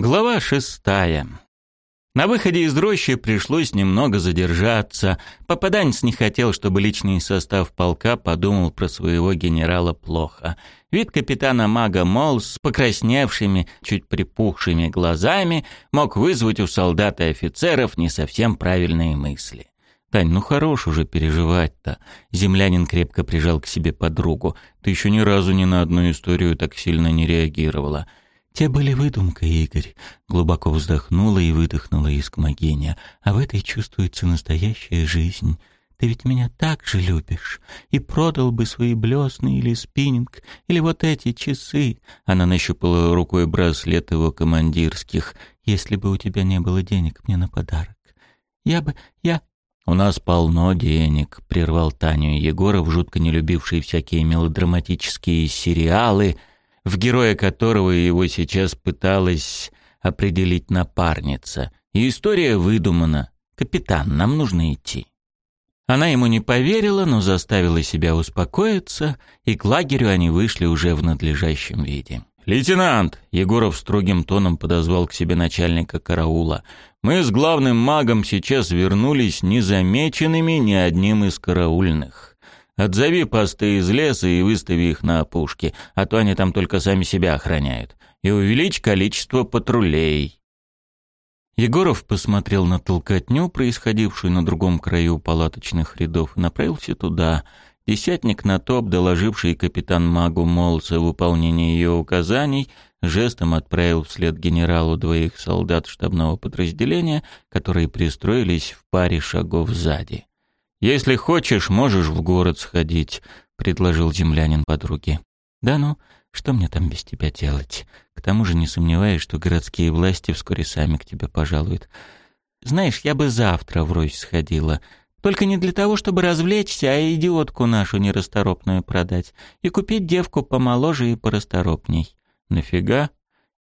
Глава шестая. На выходе из рощи пришлось немного задержаться. Попаданец не хотел, чтобы личный состав полка подумал про своего генерала плохо. Вид капитана Мага Мол с покрасневшими, чуть припухшими глазами мог вызвать у солдат и офицеров не совсем правильные мысли. «Тань, ну хорош уже переживать-то». Землянин крепко прижал к себе подругу. «Ты еще ни разу ни на одну историю так сильно не реагировала». «Те были выдумкой, Игорь», — глубоко вздохнула и выдохнула Искмогения. «А в этой чувствуется настоящая жизнь. Ты ведь меня так же любишь. И продал бы свои блесны или спиннинг, или вот эти часы». Она нащупала рукой браслет его командирских. «Если бы у тебя не было денег мне на подарок. Я бы... я...» «У нас полно денег», — прервал Таню Егоров, жутко не любивший всякие мелодраматические сериалы — в героя которого его сейчас пыталась определить напарница. И история выдумана. «Капитан, нам нужно идти». Она ему не поверила, но заставила себя успокоиться, и к лагерю они вышли уже в надлежащем виде. «Лейтенант!» — Егоров строгим тоном подозвал к себе начальника караула. «Мы с главным магом сейчас вернулись незамеченными ни одним из караульных. Отзови посты из леса и выстави их на опушке, а то они там только сами себя охраняют. И увеличь количество патрулей». Егоров посмотрел на толкотню, происходившую на другом краю палаточных рядов, и направился туда. Десятник на топ, доложивший капитан Магу Молца выполнение ее указаний, жестом отправил вслед генералу двоих солдат штабного подразделения, которые пристроились в паре шагов сзади. «Если хочешь, можешь в город сходить», — предложил землянин подруге. «Да ну, что мне там без тебя делать? К тому же не сомневаюсь, что городские власти вскоре сами к тебе пожалуют. Знаешь, я бы завтра в Рось сходила, только не для того, чтобы развлечься, а идиотку нашу нерасторопную продать и купить девку помоложе и порасторопней». «Нафига?»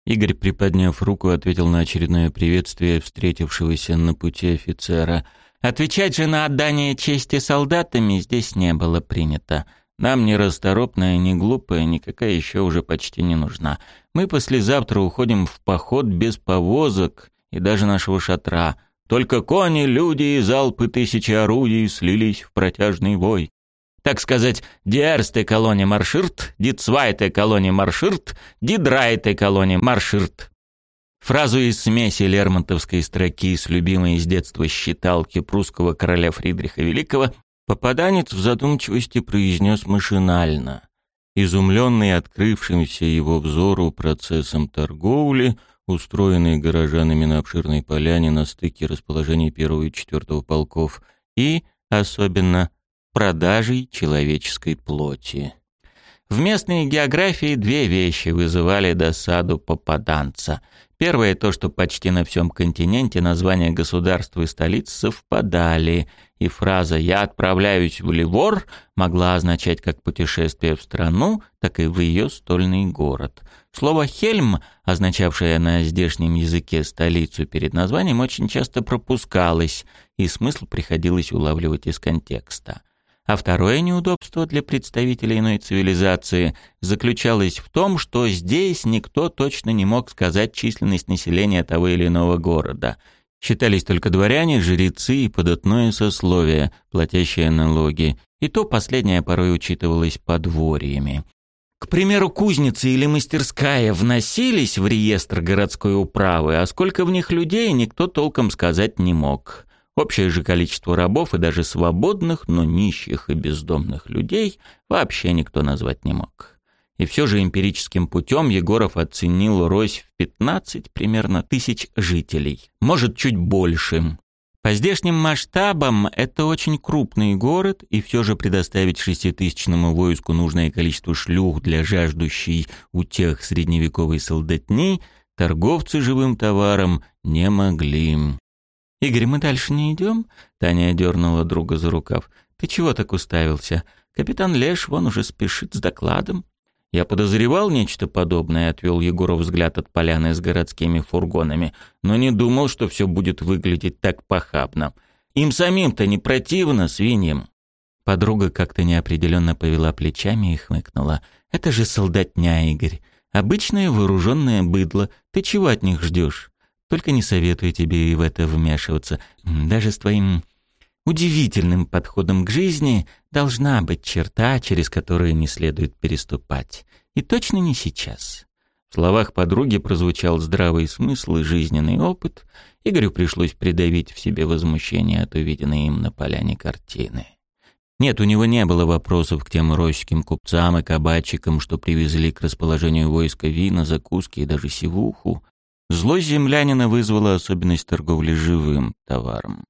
Игорь, приподняв руку, ответил на очередное приветствие встретившегося на пути офицера — Отвечать же на отдание чести солдатами здесь не было принято. Нам ни расторопная, ни глупая, никакая еще уже почти не нужна. Мы послезавтра уходим в поход без повозок и даже нашего шатра. Только кони, люди и залпы тысячи орудий слились в протяжный вой. Так сказать, «Диэрсте колония марширт», «Дицвайте колония марширт», «Дидрайте колония марширт». Фразу из смеси лермонтовской строки с любимой с детства считалки прусского короля Фридриха Великого попаданец в задумчивости произнес машинально. Изумленный открывшимся его взору процессом торговли, устроенной горожанами на обширной поляне на стыке расположений первого и четвертого полков, и, особенно, продажей человеческой плоти. В местной географии две вещи вызывали досаду попаданца — Первое то, что почти на всем континенте названия государств и столиц совпадали, и фраза «я отправляюсь в Ливор» могла означать как путешествие в страну, так и в ее стольный город. Слово «хельм», означавшее на здешнем языке столицу перед названием, очень часто пропускалось, и смысл приходилось улавливать из контекста. А второе неудобство для представителей иной цивилизации заключалось в том, что здесь никто точно не мог сказать численность населения того или иного города. Считались только дворяне, жрецы и податное сословие, платящие налоги. И то последнее порой учитывалось подворьями. К примеру, кузница или мастерская вносились в реестр городской управы, а сколько в них людей, никто толком сказать не мог. Общее же количество рабов и даже свободных, но нищих и бездомных людей вообще никто назвать не мог. И все же эмпирическим путем Егоров оценил Рось в 15 примерно тысяч жителей, может, чуть больше. По здешним масштабам это очень крупный город, и все же предоставить шеститысячному войску нужное количество шлюх для жаждущей у тех средневековой солдатни торговцы живым товаром не могли. «Игорь, мы дальше не идем?» Таня дернула друга за рукав. «Ты чего так уставился? Капитан Леш вон уже спешит с докладом». «Я подозревал нечто подобное», — отвел Егоров взгляд от поляны с городскими фургонами, «но не думал, что все будет выглядеть так похабно. Им самим-то не противно, свиньям». Подруга как-то неопределенно повела плечами и хмыкнула. «Это же солдатня, Игорь. Обычное вооруженное быдло. Ты чего от них ждешь? Только не советую тебе в это вмешиваться. Даже с твоим удивительным подходом к жизни должна быть черта, через которую не следует переступать. И точно не сейчас. В словах подруги прозвучал здравый смысл и жизненный опыт. Игорю пришлось придавить в себе возмущение от увиденной им на поляне картины. Нет, у него не было вопросов к тем рощским купцам и кабачикам, что привезли к расположению войска вина, закуски и даже сивуху. Злость землянина вызвала особенность торговли живым товаром.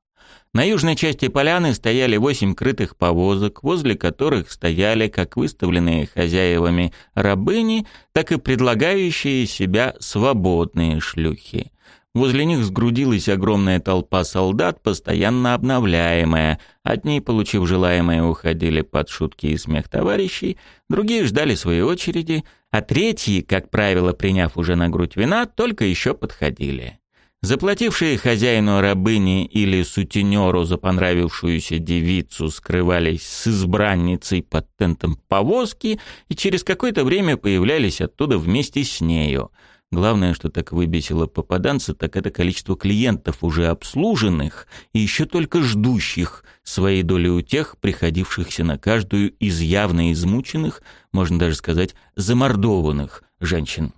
На южной части поляны стояли восемь крытых повозок, возле которых стояли как выставленные хозяевами рабыни, так и предлагающие себя свободные шлюхи. Возле них сгрудилась огромная толпа солдат, постоянно обновляемая. Одни, получив желаемое, уходили под шутки и смех товарищей, другие ждали своей очереди, а третьи, как правило, приняв уже на грудь вина, только еще подходили. Заплатившие хозяину рабыни или сутенеру за понравившуюся девицу скрывались с избранницей под тентом повозки и через какое-то время появлялись оттуда вместе с нею – Главное, что так выбесило попаданца, так это количество клиентов, уже обслуженных и еще только ждущих своей доли у тех, приходившихся на каждую из явно измученных, можно даже сказать, замордованных женщин.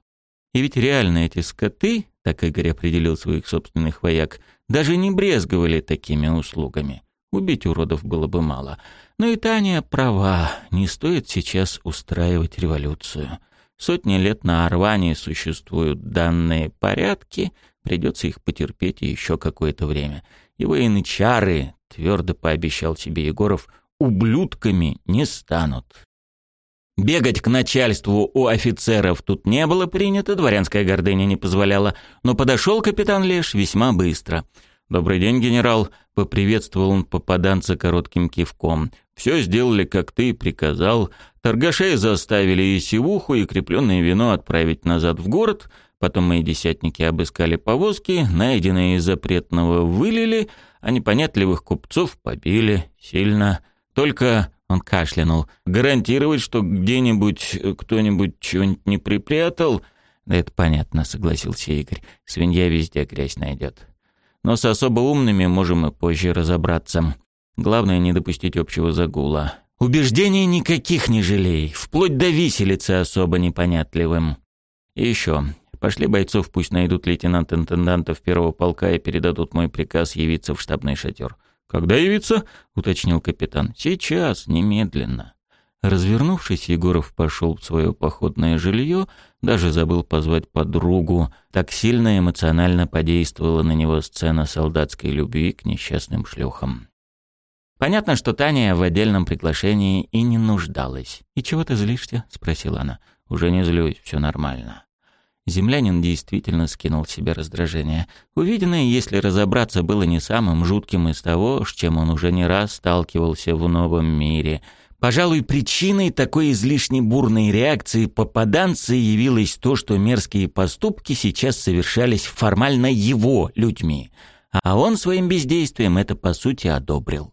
И ведь реально эти скоты, так Игорь определил своих собственных вояк, даже не брезговали такими услугами. Убить уродов было бы мало. Но и Таня права, не стоит сейчас устраивать революцию. Сотни лет на Орване существуют данные порядки, придется их потерпеть еще какое-то время. Его янычары, твердо пообещал себе Егоров, ублюдками не станут. Бегать к начальству у офицеров тут не было принято, дворянская гордыня не позволяла, но подошел капитан Леш весьма быстро. «Добрый день, генерал», — поприветствовал он попаданца коротким кивком. «Все сделали, как ты приказал. Торгашей заставили и сивуху, и крепленное вино отправить назад в город. Потом мои десятники обыскали повозки, найденные из запретного вылили, а непонятливых купцов побили сильно. Только он кашлянул. Гарантировать, что где-нибудь кто-нибудь чего-нибудь не припрятал... Да это понятно, согласился Игорь. Свинья везде грязь найдет но с особо умными можем и позже разобраться. Главное не допустить общего загула. Убеждений никаких не жалей, вплоть до виселицы особо непонятливым. И еще, пошли бойцов, пусть найдут лейтенант-интендантов первого полка и передадут мой приказ явиться в штабный шатер. «Когда явиться?» — уточнил капитан. «Сейчас, немедленно». Развернувшись, Егоров пошел в свое походное жилье, даже забыл позвать подругу. Так сильно эмоционально подействовала на него сцена солдатской любви к несчастным шлюхам. Понятно, что Таня в отдельном приглашении и не нуждалась. «И чего ты злишься?» — спросила она. «Уже не злюсь, все нормально». Землянин действительно скинул себе раздражение. Увиденное, если разобраться, было не самым жутким из того, с чем он уже не раз сталкивался в новом мире — Пожалуй, причиной такой излишне бурной реакции попаданца явилось то, что мерзкие поступки сейчас совершались формально его людьми, а он своим бездействием это по сути одобрил.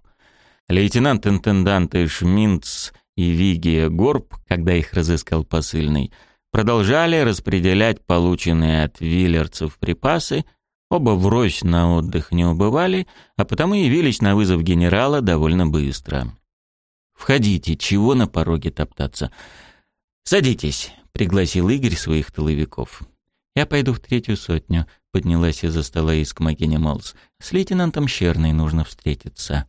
Лейтенант-интенданты Шминц и Вигия Горб, когда их разыскал посыльный, продолжали распределять полученные от виллерцев припасы, оба врозь на отдых не убывали, а потому явились на вызов генерала довольно быстро. Входите, чего на пороге топтаться? Садитесь, пригласил Игорь своих тыловиков. Я пойду в третью сотню, поднялась из-за стола Искмогиня Молс. С лейтенантом Щерной нужно встретиться.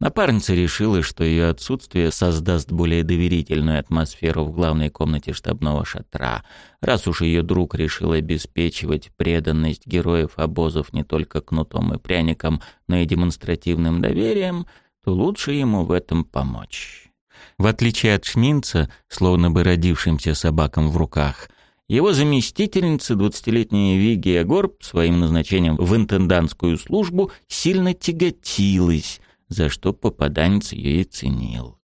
Напарница решила, что ее отсутствие создаст более доверительную атмосферу в главной комнате штабного шатра. Раз уж ее друг решил обеспечивать преданность героев обозов не только кнутом и пряником, но и демонстративным доверием — то лучше ему в этом помочь. В отличие от Шминца, словно бы родившимся собакам в руках, его заместительница, двадцатилетняя Вигия Горб, своим назначением в интендантскую службу сильно тяготилась, за что попаданец ее и ценил.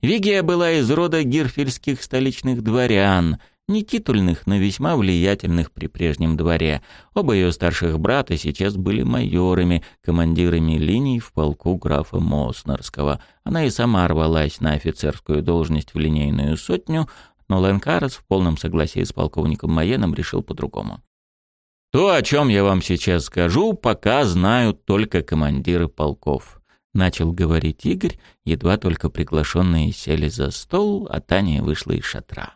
Вигия была из рода гирфельских столичных дворян — не титульных, но весьма влиятельных при прежнем дворе. Оба ее старших брата сейчас были майорами, командирами линий в полку графа Моснерского. Она и сама рвалась на офицерскую должность в линейную сотню, Но Ленкарас в полном согласии с полковником Маеном решил по-другому. То, о чем я вам сейчас скажу, пока знают только командиры полков. Начал говорить Игорь, едва только приглашенные сели за стол, а Таня вышла из шатра.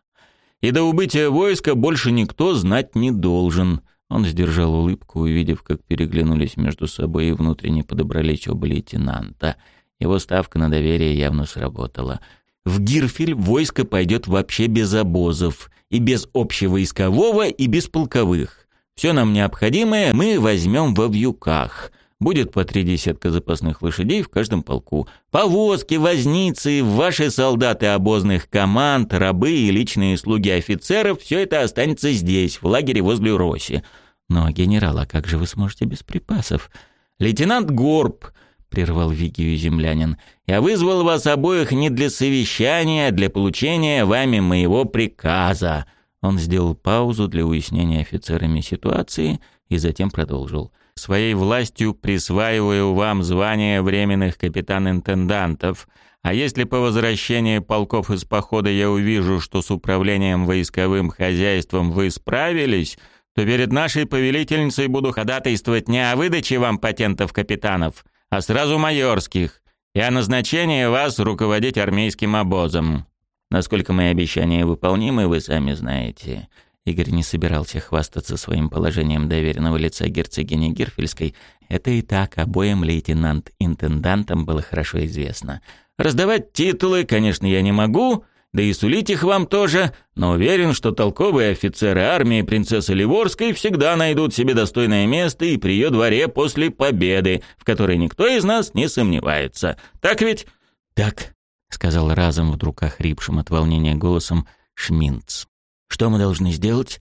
И до убытия войска больше никто знать не должен. Он сдержал улыбку, увидев, как переглянулись между собой и внутренне подобрались оба лейтенанта. Его ставка на доверие явно сработала. В Гирфель войско пойдет вообще без обозов, и без общевойскового, и без полковых. Все нам необходимое мы возьмем во вьюках. Будет по три десятка запасных лошадей в каждом полку. Повозки, возницы, ваши солдаты обозных команд, рабы и личные слуги офицеров – все это останется здесь, в лагере возле Роси. Но, генерал, а как же вы сможете без припасов? Лейтенант Горб, прервал Вигию землянин, я вызвал вас обоих не для совещания, а для получения вами моего приказа. Он сделал паузу для уяснения офицерами ситуации и затем продолжил. «Своей властью присваиваю вам звание временных капитан-интендантов, а если по возвращении полков из похода я увижу, что с управлением войсковым хозяйством вы справились, то перед нашей повелительницей буду ходатайствовать не о выдаче вам патентов капитанов, а сразу майорских, и о назначении вас руководить армейским обозом. Насколько мои обещания выполнимы, вы сами знаете. Игорь не собирался хвастаться своим положением доверенного лица герцогини Гирфельской. Это и так обоим лейтенант-интендантам было хорошо известно. Раздавать титулы, конечно, я не могу, да и сулить их вам тоже, но уверен, что толковые офицеры армии принцессы Ливорской всегда найдут себе достойное место и при ее дворе после победы, в которой никто из нас не сомневается. Так ведь? Так, — сказал разом вдруг охрипшим от волнения голосом Шминц. «Что мы должны сделать?»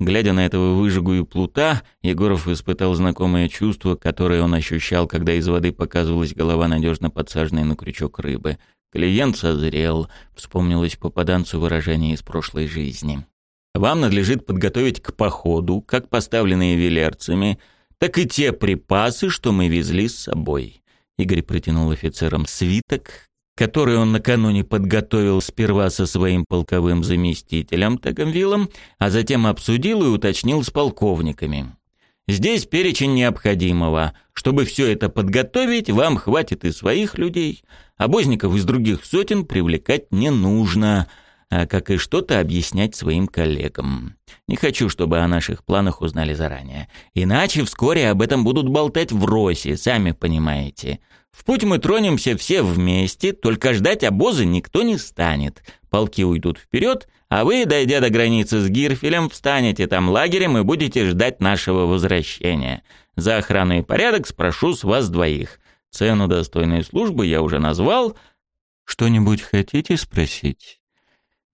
Глядя на этого выжигу и плута, Егоров испытал знакомое чувство, которое он ощущал, когда из воды показывалась голова надежно подсаженной на крючок рыбы. «Клиент созрел», — вспомнилось попаданцу выражение из прошлой жизни. «Вам надлежит подготовить к походу, как поставленные велерцами, так и те припасы, что мы везли с собой». Игорь протянул офицерам свиток, который он накануне подготовил сперва со своим полковым заместителем Тагомвилом, а затем обсудил и уточнил с полковниками. Здесь перечень необходимого. Чтобы все это подготовить, вам хватит и своих людей. Обозников из других сотен привлекать не нужно, а как и что-то объяснять своим коллегам. Не хочу, чтобы о наших планах узнали заранее. Иначе вскоре об этом будут болтать в Росе, сами понимаете. В путь мы тронемся все вместе, только ждать обозы никто не станет. Полки уйдут вперед, а вы, дойдя до границы с Гирфелем, встанете там лагерем и будете ждать нашего возвращения. За охрану и порядок спрошу с вас двоих. Цену достойной службы я уже назвал. Что-нибудь хотите спросить?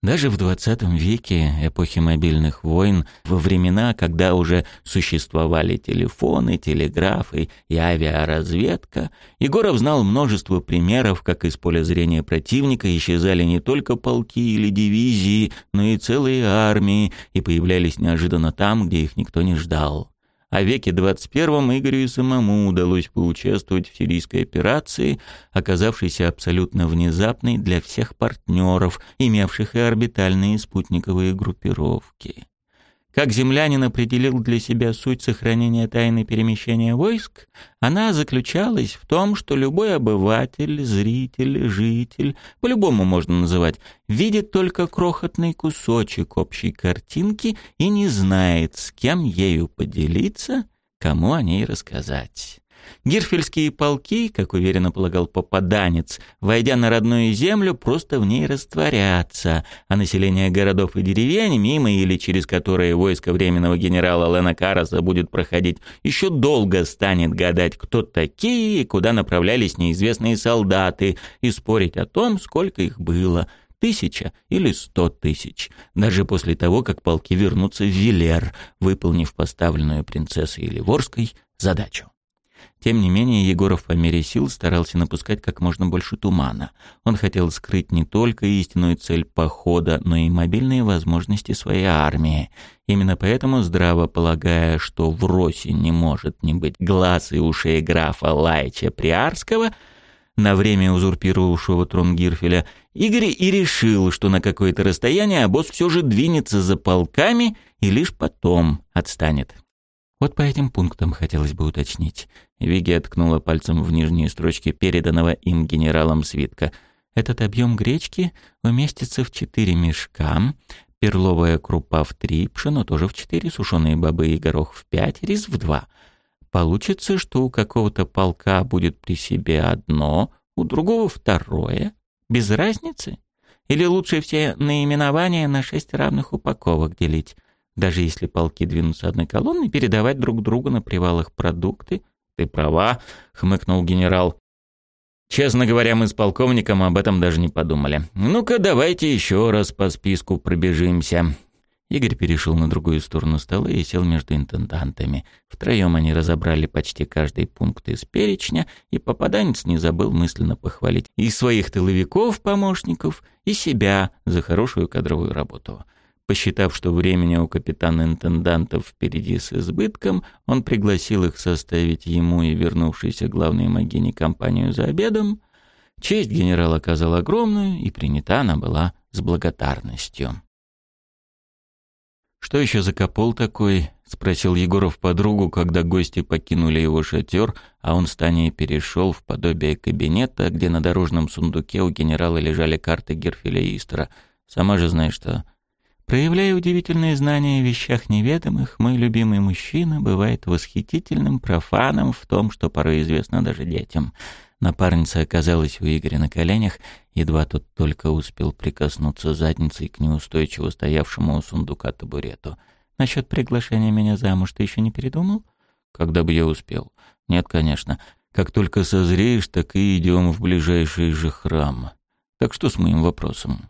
Даже в 20 веке, эпохи мобильных войн, во времена, когда уже существовали телефоны, телеграфы и авиаразведка, Егоров знал множество примеров, как из поля зрения противника исчезали не только полки или дивизии, но и целые армии, и появлялись неожиданно там, где их никто не ждал. О веке 21 Игорю и самому удалось поучаствовать в сирийской операции, оказавшейся абсолютно внезапной для всех партнеров, имевших и орбитальные спутниковые группировки. Как землянин определил для себя суть сохранения тайны перемещения войск, она заключалась в том, что любой обыватель, зритель, житель, по-любому можно называть, видит только крохотный кусочек общей картинки и не знает, с кем ею поделиться, кому о ней рассказать. Гирфельские полки, как уверенно полагал попаданец, войдя на родную землю, просто в ней растворятся, а население городов и деревень, мимо или через которые войско временного генерала Лена Караса будет проходить, еще долго станет гадать, кто такие и куда направлялись неизвестные солдаты, и спорить о том, сколько их было – тысяча или сто тысяч, даже после того, как полки вернутся в Вилер, выполнив поставленную принцессой Ливорской задачу. Тем не менее, Егоров по мере сил старался напускать как можно больше тумана. Он хотел скрыть не только истинную цель похода, но и мобильные возможности своей армии. Именно поэтому, здраво полагая, что в Росе не может не быть глаз и ушей графа Лайча Приарского, на время узурпировавшего трон Гирфеля, Игорь и решил, что на какое-то расстояние обоз все же двинется за полками и лишь потом отстанет. Вот по этим пунктам хотелось бы уточнить. Виги откнула пальцем в нижние строчки переданного им генералом свитка. Этот объем гречки уместится в четыре мешка, перловая крупа в три, пшено тоже в четыре, сушеные бобы и горох в пять, рис в два. Получится, что у какого-то полка будет при себе одно, у другого второе. Без разницы? Или лучше все наименования на шесть равных упаковок делить? Даже если полки двинутся одной колонной, передавать друг другу на привалах продукты. Ты права, хмыкнул генерал. Честно говоря, мы с полковником об этом даже не подумали. Ну-ка, давайте еще раз по списку пробежимся. Игорь перешел на другую сторону стола и сел между интендантами. Втроем они разобрали почти каждый пункт из перечня, и попаданец не забыл мысленно похвалить и своих тыловиков, помощников, и себя за хорошую кадровую работу. Посчитав, что времени у капитана-интендантов впереди с избытком, он пригласил их составить ему и вернувшейся главной могине компанию за обедом. Честь генерал оказал огромную, и принята она была с благодарностью. «Что еще за капол такой?» — спросил Егоров подругу, когда гости покинули его шатер, а он с Таней перешел в подобие кабинета, где на дорожном сундуке у генерала лежали карты Герфеля Истера. «Сама же знаешь, что Проявляя удивительные знания о вещах неведомых, мой любимый мужчина бывает восхитительным профаном в том, что порой известно даже детям. Напарница оказалась у Игоря на коленях, едва тот только успел прикоснуться задницей к неустойчиво стоявшему у сундука табурету. «Насчет приглашения меня замуж ты еще не передумал?» «Когда бы я успел?» «Нет, конечно. Как только созреешь, так и идем в ближайший же храм. Так что с моим вопросом?»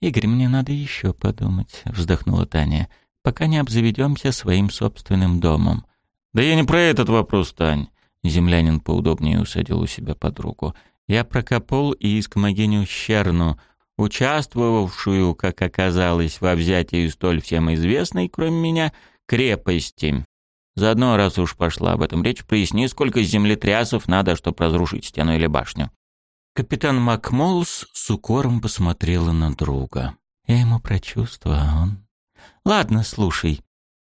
«Игорь, мне надо еще подумать», — вздохнула Таня, «пока не обзаведемся своим собственным домом». «Да я не про этот вопрос, Тань». Землянин поудобнее усадил у себя подругу. «Я про Капол и Искмогиню Щерну, участвовавшую, как оказалось, во взятии столь всем известной, кроме меня, крепости. Заодно, раз уж пошла об этом речь, проясни, сколько землетрясов надо, чтобы разрушить стену или башню». Капитан Макмолс с укором посмотрела на друга. Я ему прочувствовал, а он... Ладно, слушай.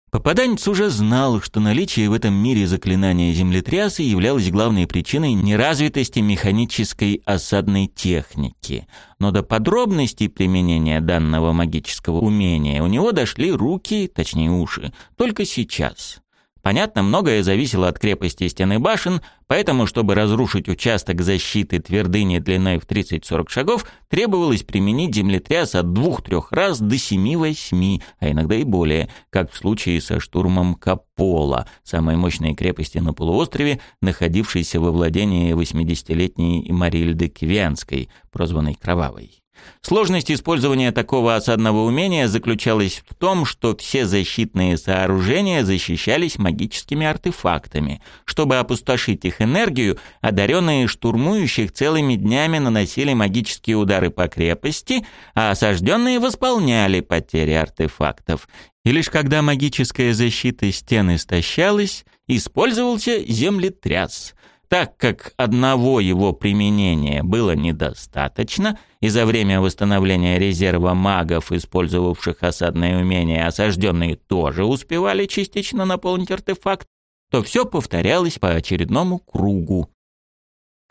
Попаданец уже знал, что наличие в этом мире заклинания землетряса являлось главной причиной неразвитости механической осадной техники. Но до подробностей применения данного магического умения у него дошли руки, точнее уши, только сейчас. Понятно, многое зависело от крепости стены башен, поэтому, чтобы разрушить участок защиты твердыни длиной в 30-40 шагов, требовалось применить землетряс от двух-трех раз до семи-восьми, а иногда и более, как в случае со штурмом Капола, самой мощной крепости на полуострове, находившейся во владении 80-летней Марильды Квянской, прозванной Кровавой. Сложность использования такого осадного умения заключалась в том, что все защитные сооружения защищались магическими артефактами. Чтобы опустошить их энергию, одаренные штурмующих целыми днями наносили магические удары по крепости, а осажденные восполняли потери артефактов. И лишь когда магическая защита стен истощалась, использовался землетряс – так как одного его применения было недостаточно, и за время восстановления резерва магов, использовавших осадное умение, осажденные тоже успевали частично наполнить артефакт, то все повторялось по очередному кругу.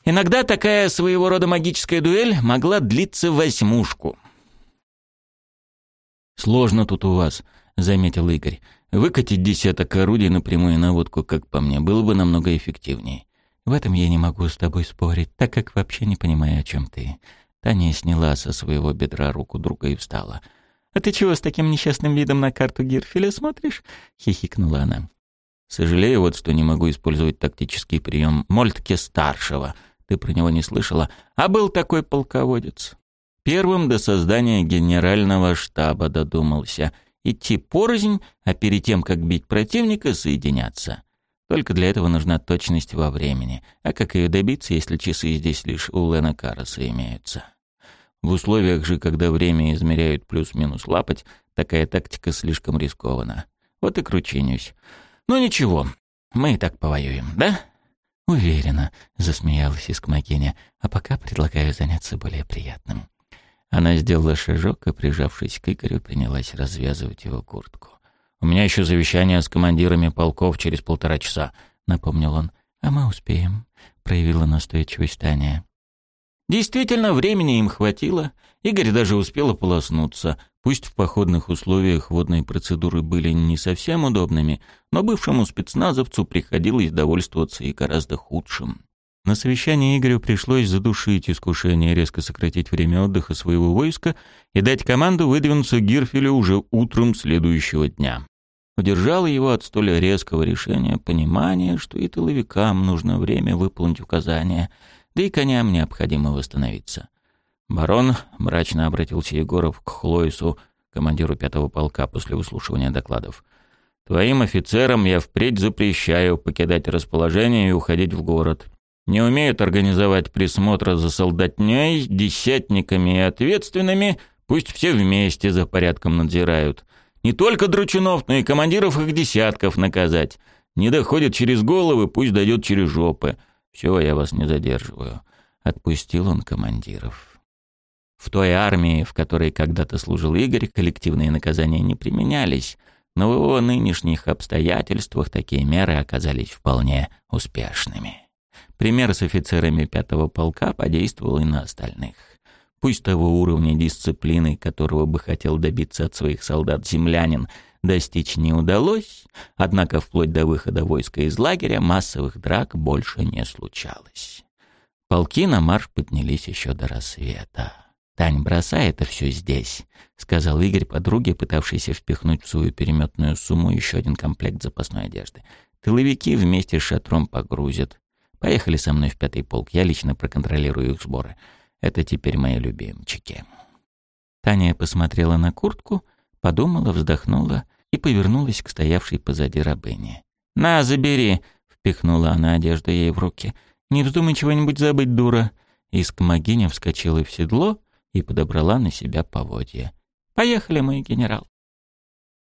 Иногда такая своего рода магическая дуэль могла длиться восьмушку. «Сложно тут у вас», — заметил Игорь. «Выкатить десяток орудий на прямую наводку, как по мне, было бы намного эффективнее. В этом я не могу с тобой спорить, так как вообще не понимаю, о чем ты. Таня сняла со своего бедра руку друга и встала. «А ты чего с таким несчастным видом на карту Гирфеля смотришь?» — хихикнула она. «Сожалею вот, что не могу использовать тактический прием Мольтке-старшего. Ты про него не слышала? А был такой полководец. Первым до создания генерального штаба додумался. Идти порознь, а перед тем, как бить противника, соединяться. Только для этого нужна точность во времени. А как ее добиться, если часы здесь лишь у Лена Караса имеются? В условиях же, когда время измеряют плюс-минус лапать, такая тактика слишком рискована. Вот и кручинюсь. Ну ничего, мы и так повоюем, да? «Уверена», — засмеялась Искмакиня, «а пока предлагаю заняться более приятным». Она сделала шажок и, прижавшись к Игорю, принялась развязывать его куртку. «У меня еще совещание с командирами полков через полтора часа», — напомнил он. «А мы успеем», — проявила настойчивость Таня. Действительно, времени им хватило. Игорь даже успел ополоснуться. Пусть в походных условиях водные процедуры были не совсем удобными, но бывшему спецназовцу приходилось довольствоваться и гораздо худшим. На совещании Игорю пришлось задушить искушение резко сократить время отдыха своего войска и дать команду выдвинуться к Гирфелю уже утром следующего дня. Удержало его от столь резкого решения понимание, что и тыловикам нужно время выполнить указания, да и коням необходимо восстановиться. «Барон», — мрачно обратился Егоров к Хлоису, командиру пятого полка после выслушивания докладов, «твоим офицерам я впредь запрещаю покидать расположение и уходить в город не умеют организовать присмотр за солдатней, десятниками и ответственными, пусть все вместе за порядком надзирают. Не только дручунов, но и командиров их десятков наказать. Не доходит через головы, пусть дойдет через жопы. Все, я вас не задерживаю. Отпустил он командиров. В той армии, в которой когда-то служил Игорь, коллективные наказания не применялись, но в его нынешних обстоятельствах такие меры оказались вполне успешными. Пример с офицерами пятого полка подействовал и на остальных. Пусть того уровня дисциплины, которого бы хотел добиться от своих солдат землянин, достичь не удалось, однако вплоть до выхода войска из лагеря массовых драк больше не случалось. Полки на марш поднялись еще до рассвета. «Тань, бросай это все здесь», — сказал Игорь подруге, пытавшейся впихнуть в свою переметную сумму еще один комплект запасной одежды. «Тыловики вместе с шатром погрузят. Поехали со мной в пятый полк, я лично проконтролирую их сборы. Это теперь мои любимчики». Таня посмотрела на куртку, подумала, вздохнула и повернулась к стоявшей позади рабыне. «На, забери!» — впихнула она одежду ей в руки. «Не вздумай чего-нибудь забыть, дура!» Искмогиня вскочила в седло и подобрала на себя поводья. «Поехали, мой генерал!»